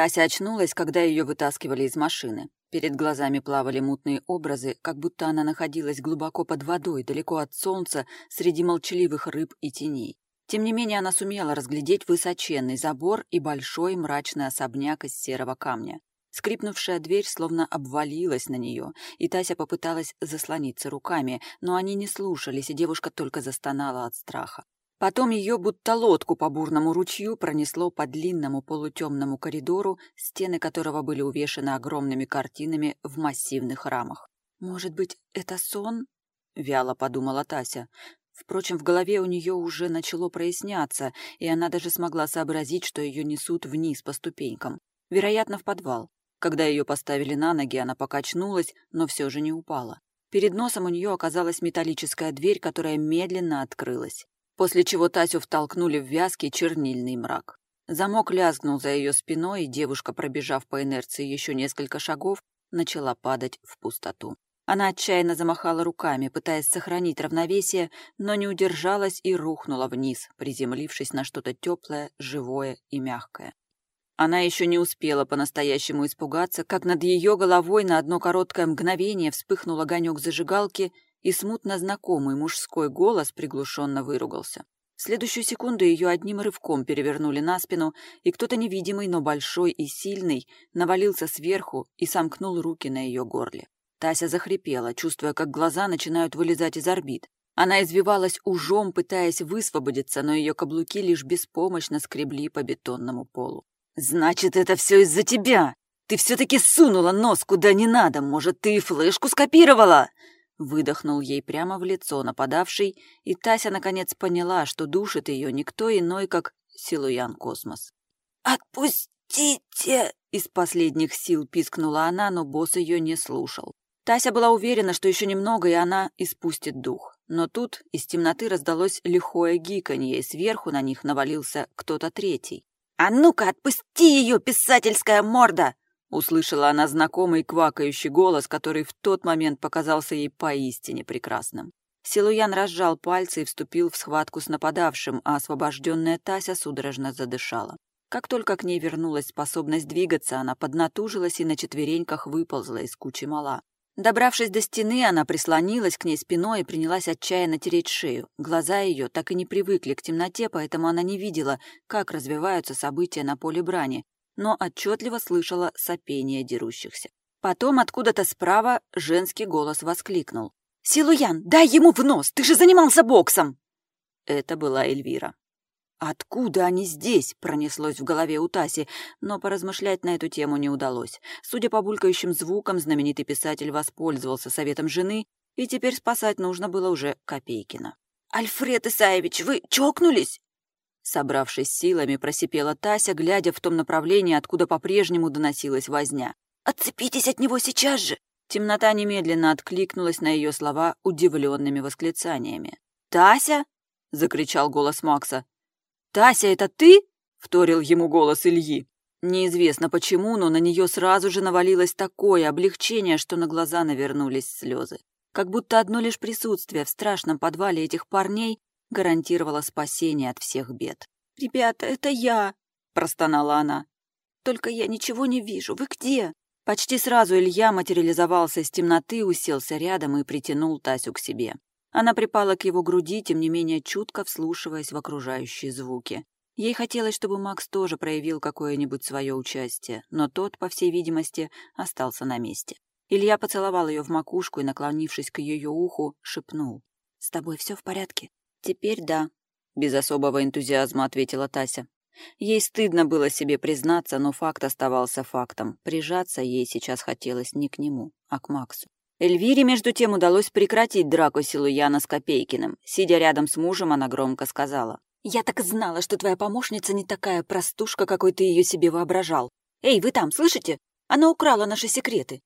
Тася очнулась, когда ее вытаскивали из машины. Перед глазами плавали мутные образы, как будто она находилась глубоко под водой, далеко от солнца, среди молчаливых рыб и теней. Тем не менее, она сумела разглядеть высоченный забор и большой мрачный особняк из серого камня. Скрипнувшая дверь словно обвалилась на нее, и Тася попыталась заслониться руками, но они не слушались, и девушка только застонала от страха. Потом ее будто лодку по бурному ручью пронесло по длинному полутемному коридору, стены которого были увешаны огромными картинами в массивных рамах. «Может быть, это сон?» — вяло подумала Тася. Впрочем, в голове у нее уже начало проясняться, и она даже смогла сообразить, что ее несут вниз по ступенькам. Вероятно, в подвал. Когда ее поставили на ноги, она покачнулась, но все же не упала. Перед носом у нее оказалась металлическая дверь, которая медленно открылась после чего Тасю втолкнули в вязкий чернильный мрак. Замок лязгнул за ее спиной, и девушка, пробежав по инерции еще несколько шагов, начала падать в пустоту. Она отчаянно замахала руками, пытаясь сохранить равновесие, но не удержалась и рухнула вниз, приземлившись на что-то теплое, живое и мягкое. Она еще не успела по-настоящему испугаться, как над ее головой на одно короткое мгновение вспыхнул огонек зажигалки — и смутно знакомый мужской голос приглушенно выругался. В следующую секунду ее одним рывком перевернули на спину, и кто-то невидимый, но большой и сильный навалился сверху и сомкнул руки на ее горле. Тася захрипела, чувствуя, как глаза начинают вылезать из орбит. Она извивалась ужом, пытаясь высвободиться, но ее каблуки лишь беспомощно скребли по бетонному полу. «Значит, это все из-за тебя! Ты все-таки сунула нос куда не надо! Может, ты и флешку скопировала?» Выдохнул ей прямо в лицо нападавший, и Тася наконец поняла, что душит ее никто иной, как Силуян Космос. «Отпустите!» — из последних сил пискнула она, но босс ее не слушал. Тася была уверена, что еще немного, и она испустит дух. Но тут из темноты раздалось лихое гиканье, и сверху на них навалился кто-то третий. «А ну-ка, отпусти ее, писательская морда!» Услышала она знакомый квакающий голос, который в тот момент показался ей поистине прекрасным. Силуян разжал пальцы и вступил в схватку с нападавшим, а освобожденная Тася судорожно задышала. Как только к ней вернулась способность двигаться, она поднатужилась и на четвереньках выползла из кучи мала. Добравшись до стены, она прислонилась к ней спиной и принялась отчаянно тереть шею. Глаза ее так и не привыкли к темноте, поэтому она не видела, как развиваются события на поле брани, но отчетливо слышала сопение дерущихся. Потом откуда-то справа женский голос воскликнул. «Силуян, дай ему в нос! Ты же занимался боксом!» Это была Эльвира. «Откуда они здесь?» — пронеслось в голове у Таси, но поразмышлять на эту тему не удалось. Судя по булькающим звукам, знаменитый писатель воспользовался советом жены, и теперь спасать нужно было уже Копейкина. «Альфред Исаевич, вы чокнулись?» Собравшись силами, просипела Тася, глядя в том направлении, откуда по-прежнему доносилась возня. «Отцепитесь от него сейчас же!» Темнота немедленно откликнулась на ее слова удивленными восклицаниями. «Тася?» — закричал голос Макса. «Тася, это ты?» — вторил ему голос Ильи. Неизвестно почему, но на нее сразу же навалилось такое облегчение, что на глаза навернулись слезы. Как будто одно лишь присутствие в страшном подвале этих парней гарантировала спасение от всех бед. «Ребята, это я!» — простонала она. «Только я ничего не вижу. Вы где?» Почти сразу Илья материализовался из темноты, уселся рядом и притянул Тасю к себе. Она припала к его груди, тем не менее чутко вслушиваясь в окружающие звуки. Ей хотелось, чтобы Макс тоже проявил какое-нибудь свое участие, но тот, по всей видимости, остался на месте. Илья поцеловал ее в макушку и, наклонившись к ее уху, шепнул. «С тобой все в порядке?» «Теперь да», — без особого энтузиазма ответила Тася. Ей стыдно было себе признаться, но факт оставался фактом. Прижаться ей сейчас хотелось не к нему, а к Максу. Эльвире, между тем, удалось прекратить драку Силуяна с Копейкиным. Сидя рядом с мужем, она громко сказала. «Я так знала, что твоя помощница не такая простушка, какой ты ее себе воображал. Эй, вы там, слышите? Она украла наши секреты».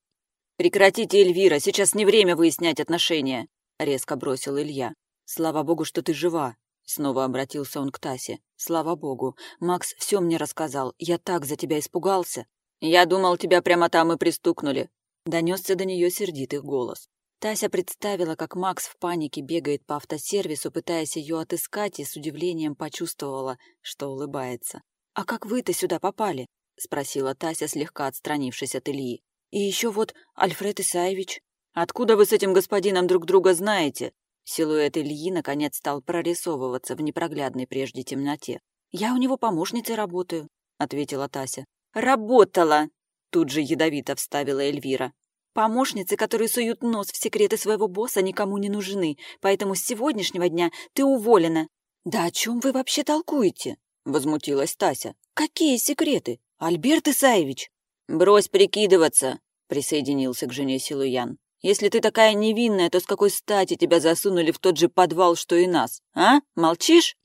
«Прекратите, Эльвира, сейчас не время выяснять отношения», — резко бросил Илья. «Слава богу, что ты жива!» Снова обратился он к Тасе. «Слава богу! Макс все мне рассказал. Я так за тебя испугался!» «Я думал, тебя прямо там и пристукнули!» Донесся до нее сердитый голос. Тася представила, как Макс в панике бегает по автосервису, пытаясь ее отыскать, и с удивлением почувствовала, что улыбается. «А как вы-то сюда попали?» — спросила Тася, слегка отстранившись от Ильи. «И еще вот Альфред Исаевич». «Откуда вы с этим господином друг друга знаете?» Силуэт Ильи, наконец, стал прорисовываться в непроглядной прежде темноте. «Я у него помощницей работаю», — ответила Тася. «Работала!» — тут же ядовито вставила Эльвира. «Помощницы, которые суют нос в секреты своего босса, никому не нужны, поэтому с сегодняшнего дня ты уволена». «Да о чем вы вообще толкуете?» — возмутилась Тася. «Какие секреты? Альберт Исаевич!» «Брось прикидываться!» — присоединился к жене Силуян. «Если ты такая невинная, то с какой стати тебя засунули в тот же подвал, что и нас? А? Молчишь?»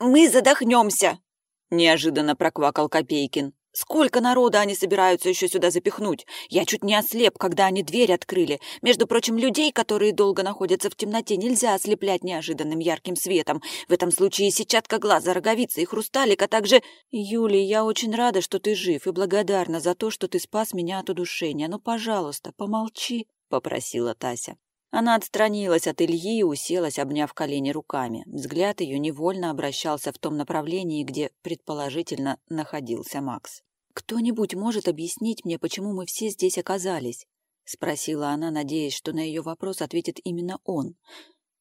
«Мы задохнемся!» — неожиданно проквакал Копейкин. Сколько народа они собираются еще сюда запихнуть? Я чуть не ослеп, когда они дверь открыли. Между прочим, людей, которые долго находятся в темноте, нельзя ослеплять неожиданным ярким светом. В этом случае сетчатка глаза, роговица и хрусталик, а также... Юлия, я очень рада, что ты жив, и благодарна за то, что ты спас меня от удушения. Но, пожалуйста, помолчи, — попросила Тася. Она отстранилась от Ильи и уселась, обняв колени руками. Взгляд ее невольно обращался в том направлении, где, предположительно, находился Макс. «Кто-нибудь может объяснить мне, почему мы все здесь оказались?» — спросила она, надеясь, что на ее вопрос ответит именно он.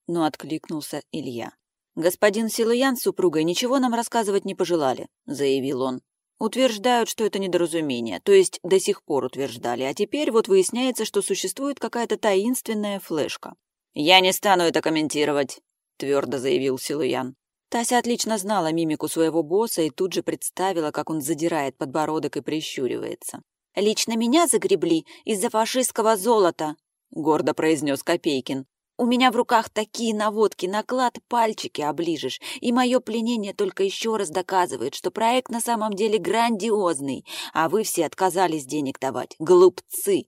Но откликнулся Илья. «Господин Силуян с супругой ничего нам рассказывать не пожелали», — заявил он. «Утверждают, что это недоразумение, то есть до сих пор утверждали, а теперь вот выясняется, что существует какая-то таинственная флешка». «Я не стану это комментировать», — твердо заявил Силуян. Тася отлично знала мимику своего босса и тут же представила, как он задирает подбородок и прищуривается. «Лично меня загребли из-за фашистского золота», — гордо произнес Копейкин. «У меня в руках такие наводки, наклад пальчики оближешь, и мое пленение только еще раз доказывает, что проект на самом деле грандиозный, а вы все отказались денег давать. Глупцы!»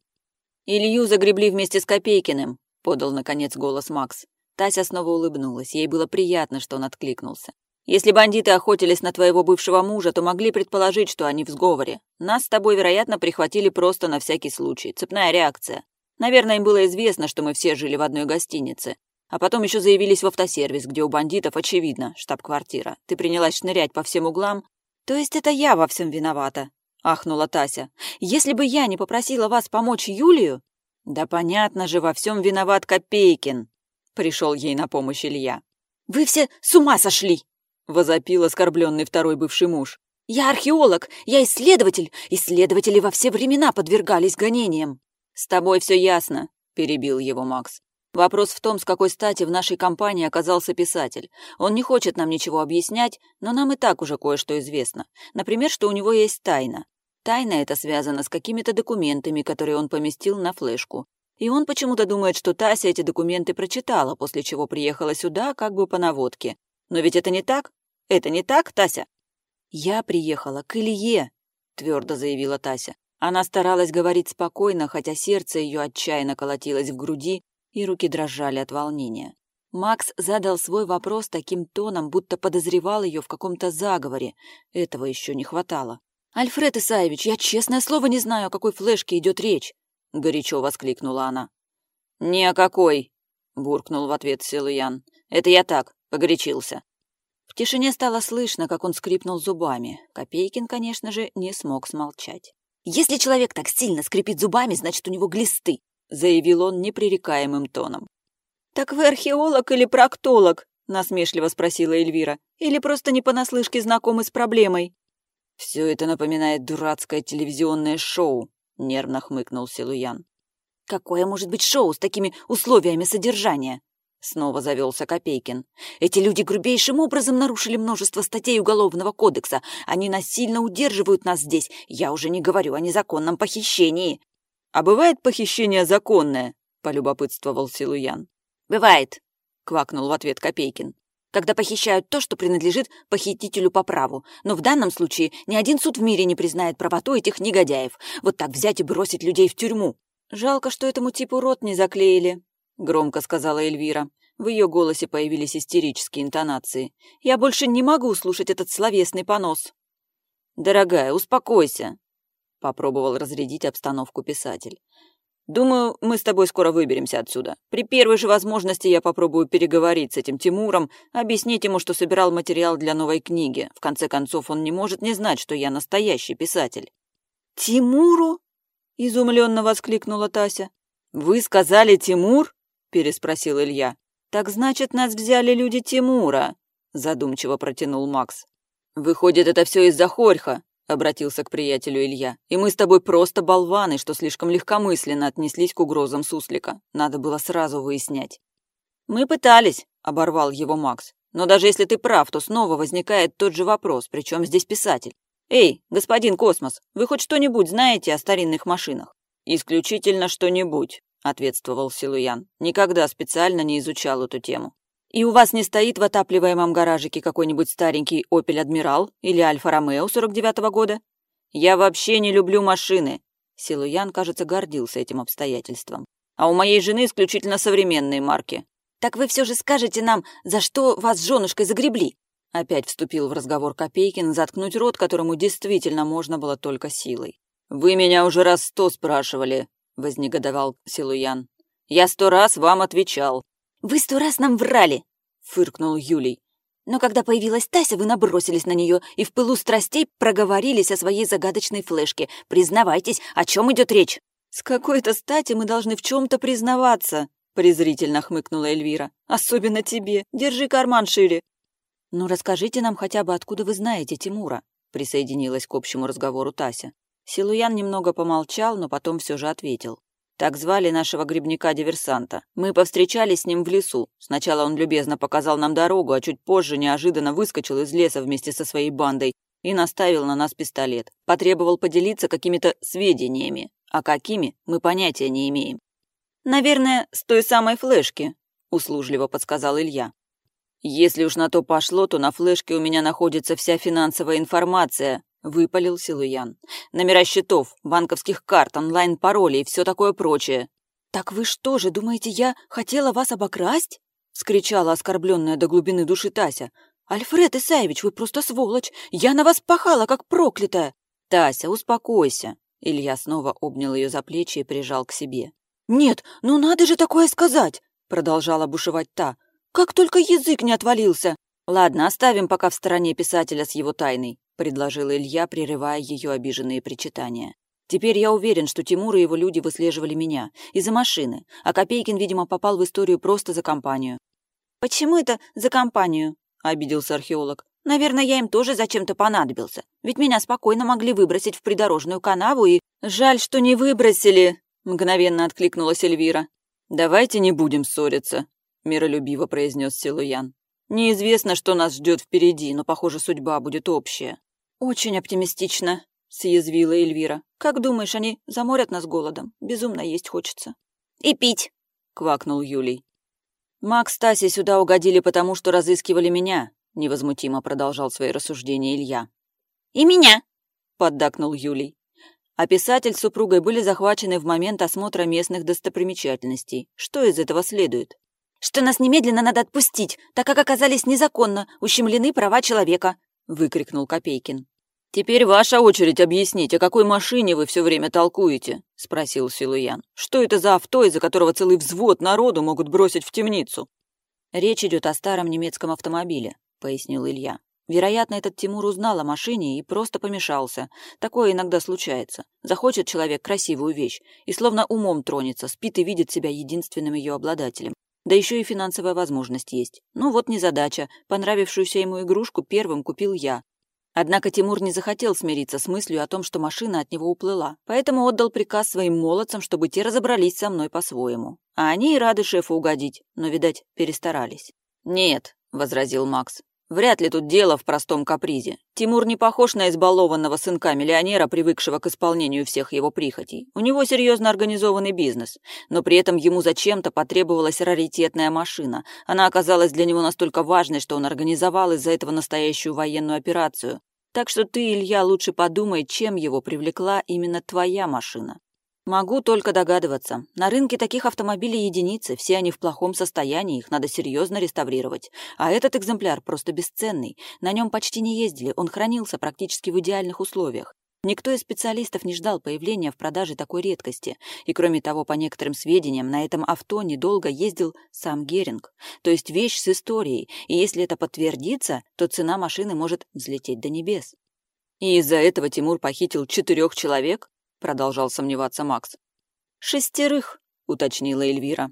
«Илью загребли вместе с Копейкиным», — подал, наконец, голос Макс. Тася снова улыбнулась. Ей было приятно, что он откликнулся. «Если бандиты охотились на твоего бывшего мужа, то могли предположить, что они в сговоре. Нас с тобой, вероятно, прихватили просто на всякий случай. Цепная реакция. Наверное, им было известно, что мы все жили в одной гостинице. А потом еще заявились в автосервис, где у бандитов, очевидно, штаб-квартира. Ты принялась шнырять по всем углам. То есть это я во всем виновата?» — ахнула Тася. «Если бы я не попросила вас помочь Юлию...» «Да понятно же, во всем виноват Копейкин», Пришел ей на помощь Илья. «Вы все с ума сошли!» — возопил оскорбленный второй бывший муж. «Я археолог, я исследователь. Исследователи во все времена подвергались гонениям». «С тобой все ясно», — перебил его Макс. «Вопрос в том, с какой стати в нашей компании оказался писатель. Он не хочет нам ничего объяснять, но нам и так уже кое-что известно. Например, что у него есть тайна. Тайна эта связана с какими-то документами, которые он поместил на флешку. И он почему-то думает, что Тася эти документы прочитала, после чего приехала сюда как бы по наводке. Но ведь это не так? Это не так, Тася? Я приехала к Илье, твердо заявила Тася. Она старалась говорить спокойно, хотя сердце ее отчаянно колотилось в груди, и руки дрожали от волнения. Макс задал свой вопрос таким тоном, будто подозревал ее в каком-то заговоре. Этого еще не хватало. «Альфред Исаевич, я честное слово не знаю, о какой флешке идет речь. — горячо воскликнула она. «Ни о какой!» — буркнул в ответ Силуян. «Это я так, погорячился». В тишине стало слышно, как он скрипнул зубами. Копейкин, конечно же, не смог смолчать. «Если человек так сильно скрипит зубами, значит, у него глисты», — заявил он непререкаемым тоном. «Так вы археолог или проктолог?» — насмешливо спросила Эльвира. «Или просто не понаслышке знакомы с проблемой?» «Все это напоминает дурацкое телевизионное шоу», — нервно хмыкнул Силуян. «Какое может быть шоу с такими условиями содержания?» Снова завелся Копейкин. «Эти люди грубейшим образом нарушили множество статей Уголовного кодекса. Они насильно удерживают нас здесь. Я уже не говорю о незаконном похищении». «А бывает похищение законное?» — полюбопытствовал Силуян. «Бывает», — квакнул в ответ Копейкин когда похищают то, что принадлежит похитителю по праву. Но в данном случае ни один суд в мире не признает правоту этих негодяев. Вот так взять и бросить людей в тюрьму. «Жалко, что этому типу рот не заклеили», — громко сказала Эльвира. В ее голосе появились истерические интонации. «Я больше не могу слушать этот словесный понос». «Дорогая, успокойся», — попробовал разрядить обстановку писатель. Думаю, мы с тобой скоро выберемся отсюда. При первой же возможности я попробую переговорить с этим Тимуром, объяснить ему, что собирал материал для новой книги. В конце концов, он не может не знать, что я настоящий писатель». «Тимуру?» — изумленно воскликнула Тася. «Вы сказали Тимур?» — переспросил Илья. «Так значит, нас взяли люди Тимура», — задумчиво протянул Макс. «Выходит, это все из-за Хорьха», — обратился к приятелю Илья. «И мы с тобой просто болваны, что слишком легкомысленно отнеслись к угрозам суслика. Надо было сразу выяснять». «Мы пытались», — оборвал его Макс. «Но даже если ты прав, то снова возникает тот же вопрос, причем здесь писатель. Эй, господин Космос, вы хоть что-нибудь знаете о старинных машинах?» «Исключительно что-нибудь», — ответствовал Силуян. «Никогда специально не изучал эту тему». И у вас не стоит в отапливаемом гаражике какой-нибудь старенький «Опель Адмирал» или «Альфа Ромео» 49-го года? Я вообще не люблю машины. Силуян, кажется, гордился этим обстоятельством. А у моей жены исключительно современные марки. Так вы все же скажете нам, за что вас с женушкой загребли? Опять вступил в разговор Копейкин, заткнуть рот, которому действительно можно было только силой. «Вы меня уже раз сто спрашивали», — вознегодовал Силуян. «Я сто раз вам отвечал. «Вы сто раз нам врали!» — фыркнул Юлий. «Но когда появилась Тася, вы набросились на нее и в пылу страстей проговорились о своей загадочной флешке. Признавайтесь, о чем идет речь?» «С какой-то стати мы должны в чем-то признаваться», — презрительно хмыкнула Эльвира. «Особенно тебе. Держи карман шире». «Ну, расскажите нам хотя бы, откуда вы знаете Тимура», — присоединилась к общему разговору Тася. Силуян немного помолчал, но потом все же ответил. Так звали нашего грибника-диверсанта. Мы повстречались с ним в лесу. Сначала он любезно показал нам дорогу, а чуть позже неожиданно выскочил из леса вместе со своей бандой и наставил на нас пистолет. Потребовал поделиться какими-то сведениями. А какими, мы понятия не имеем. «Наверное, с той самой флешки», — услужливо подсказал Илья. «Если уж на то пошло, то на флешке у меня находится вся финансовая информация, выпалил Силуян. «Номера счетов, банковских карт, онлайн-пароли и все такое прочее». «Так вы что же, думаете, я хотела вас обокрасть?» — вскричала оскорбленная до глубины души Тася. «Альфред Исаевич, вы просто сволочь! Я на вас пахала, как проклятая!» «Тася, успокойся!» Илья снова обнял ее за плечи и прижал к себе. «Нет, ну надо же такое сказать!» — продолжала бушевать та. «Как только язык не отвалился!» «Ладно, оставим пока в стороне писателя с его тайной предложил Илья, прерывая ее обиженные причитания. Теперь я уверен, что Тимур и его люди выслеживали меня из-за машины, а Копейкин, видимо, попал в историю просто за компанию. Почему это за компанию? обиделся археолог. Наверное, я им тоже зачем-то понадобился. Ведь меня спокойно могли выбросить в придорожную канаву и... Жаль, что не выбросили, мгновенно откликнулась Эльвира. Давайте не будем ссориться, миролюбиво произнес Силуян. Неизвестно, что нас ждет впереди, но, похоже, судьба будет общая. «Очень оптимистично», — съязвила Эльвира. «Как думаешь, они заморят нас голодом? Безумно есть хочется». «И пить», — квакнул Юлий. «Макс с сюда угодили потому, что разыскивали меня», — невозмутимо продолжал свои рассуждения Илья. «И меня», — поддакнул Юлий. А писатель с супругой были захвачены в момент осмотра местных достопримечательностей. Что из этого следует? «Что нас немедленно надо отпустить, так как оказались незаконно, ущемлены права человека», — выкрикнул Копейкин. «Теперь ваша очередь объяснить, о какой машине вы все время толкуете?» — спросил Силуян. «Что это за авто, из-за которого целый взвод народу могут бросить в темницу?» «Речь идет о старом немецком автомобиле», — пояснил Илья. «Вероятно, этот Тимур узнал о машине и просто помешался. Такое иногда случается. Захочет человек красивую вещь и словно умом тронется, спит и видит себя единственным ее обладателем. Да еще и финансовая возможность есть. Ну вот незадача. Понравившуюся ему игрушку первым купил я. Однако Тимур не захотел смириться с мыслью о том, что машина от него уплыла, поэтому отдал приказ своим молодцам, чтобы те разобрались со мной по-своему. А они и рады шефу угодить, но, видать, перестарались. «Нет», — возразил Макс, Вряд ли тут дело в простом капризе. Тимур не похож на избалованного сынка миллионера, привыкшего к исполнению всех его прихотей. У него серьезно организованный бизнес, но при этом ему зачем-то потребовалась раритетная машина. Она оказалась для него настолько важной, что он организовал из-за этого настоящую военную операцию. Так что ты, Илья, лучше подумай, чем его привлекла именно твоя машина. Могу только догадываться. На рынке таких автомобилей единицы, все они в плохом состоянии, их надо серьезно реставрировать. А этот экземпляр просто бесценный. На нем почти не ездили, он хранился практически в идеальных условиях. Никто из специалистов не ждал появления в продаже такой редкости. И кроме того, по некоторым сведениям, на этом авто недолго ездил сам Геринг. То есть вещь с историей. И если это подтвердится, то цена машины может взлететь до небес. И из-за этого Тимур похитил четырех человек? Продолжал сомневаться Макс. Шестерых, уточнила Эльвира.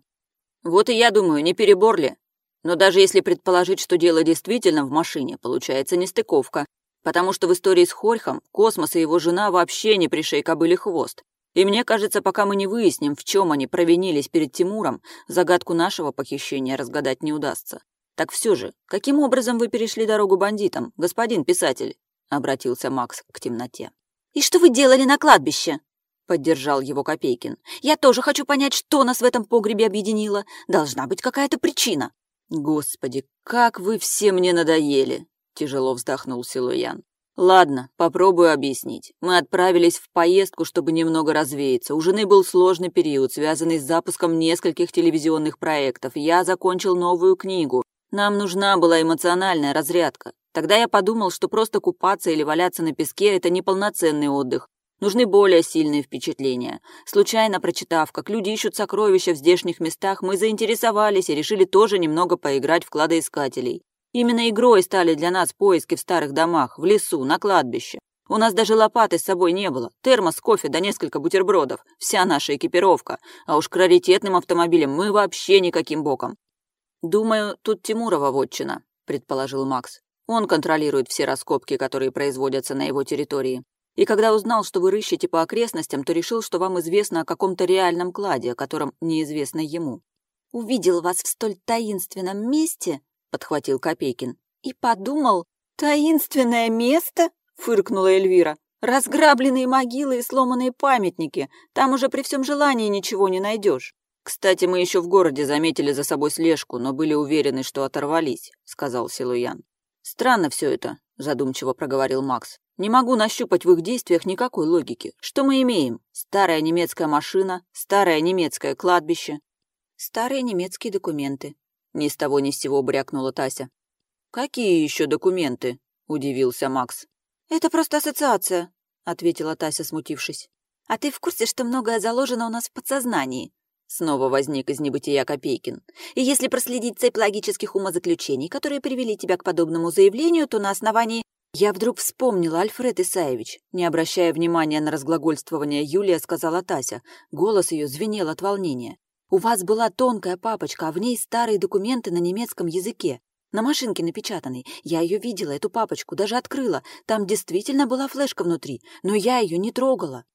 Вот и я думаю, не перебор ли? Но даже если предположить, что дело действительно в машине, получается нестыковка. Потому что в истории с Хорьхом Космос и его жена вообще не пришей кобыли хвост. И мне кажется, пока мы не выясним, в чем они провинились перед Тимуром, загадку нашего похищения разгадать не удастся. Так все же, каким образом вы перешли дорогу бандитам, господин писатель? Обратился Макс к темноте. И что вы делали на кладбище? Поддержал его Копейкин. «Я тоже хочу понять, что нас в этом погребе объединило. Должна быть какая-то причина». «Господи, как вы все мне надоели!» Тяжело вздохнул Силуян. Ладно, попробую объяснить. Мы отправились в поездку, чтобы немного развеяться. У жены был сложный период, связанный с запуском нескольких телевизионных проектов. Я закончил новую книгу. Нам нужна была эмоциональная разрядка. Тогда я подумал, что просто купаться или валяться на песке – это неполноценный отдых. Нужны более сильные впечатления. Случайно прочитав, как люди ищут сокровища в здешних местах, мы заинтересовались и решили тоже немного поиграть в кладоискателей. Именно игрой стали для нас поиски в старых домах, в лесу, на кладбище. У нас даже лопаты с собой не было, термос, кофе да несколько бутербродов. Вся наша экипировка. А уж к раритетным автомобилям мы вообще никаким боком. «Думаю, тут Тимурова вотчина», — предположил Макс. «Он контролирует все раскопки, которые производятся на его территории. И когда узнал, что вы рыщете по окрестностям, то решил, что вам известно о каком-то реальном кладе, о котором неизвестно ему». «Увидел вас в столь таинственном месте», подхватил Копейкин. «И подумал, таинственное место?» — фыркнула Эльвира. «Разграбленные могилы и сломанные памятники. Там уже при всем желании ничего не найдешь». «Кстати, мы еще в городе заметили за собой слежку, но были уверены, что оторвались», — сказал Силуян. «Странно все это», — задумчиво проговорил Макс. «Не могу нащупать в их действиях никакой логики. Что мы имеем? Старая немецкая машина, старое немецкое кладбище». «Старые немецкие документы», ни с того ни с сего брякнула Тася. «Какие еще документы?» – удивился Макс. «Это просто ассоциация», – ответила Тася, смутившись. «А ты в курсе, что многое заложено у нас в подсознании?» Снова возник из небытия Копейкин. «И если проследить цепь логических умозаключений, которые привели тебя к подобному заявлению, то на основании...» Я вдруг вспомнила Альфред Исаевич. Не обращая внимания на разглагольствование Юлия, сказала Тася. Голос ее звенел от волнения. У вас была тонкая папочка, а в ней старые документы на немецком языке. На машинке напечатанной. Я ее видела, эту папочку, даже открыла. Там действительно была флешка внутри, но я ее не трогала.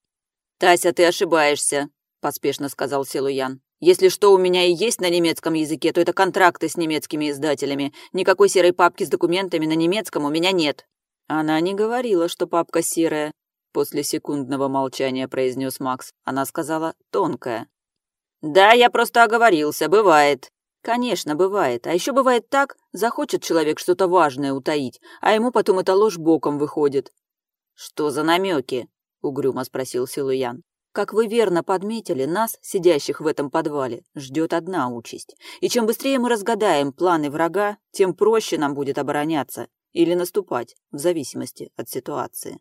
«Тася, ты ошибаешься», — поспешно сказал Силуян. «Если что у меня и есть на немецком языке, то это контракты с немецкими издателями. Никакой серой папки с документами на немецком у меня нет». Она не говорила, что папка серая. После секундного молчания произнес Макс. Она сказала «тонкая». «Да, я просто оговорился, бывает». «Конечно, бывает. А еще бывает так, захочет человек что-то важное утаить, а ему потом эта ложь боком выходит». «Что за намеки?» — угрюмо спросил Силуян. «Как вы верно подметили, нас, сидящих в этом подвале, ждет одна участь. И чем быстрее мы разгадаем планы врага, тем проще нам будет обороняться или наступать, в зависимости от ситуации».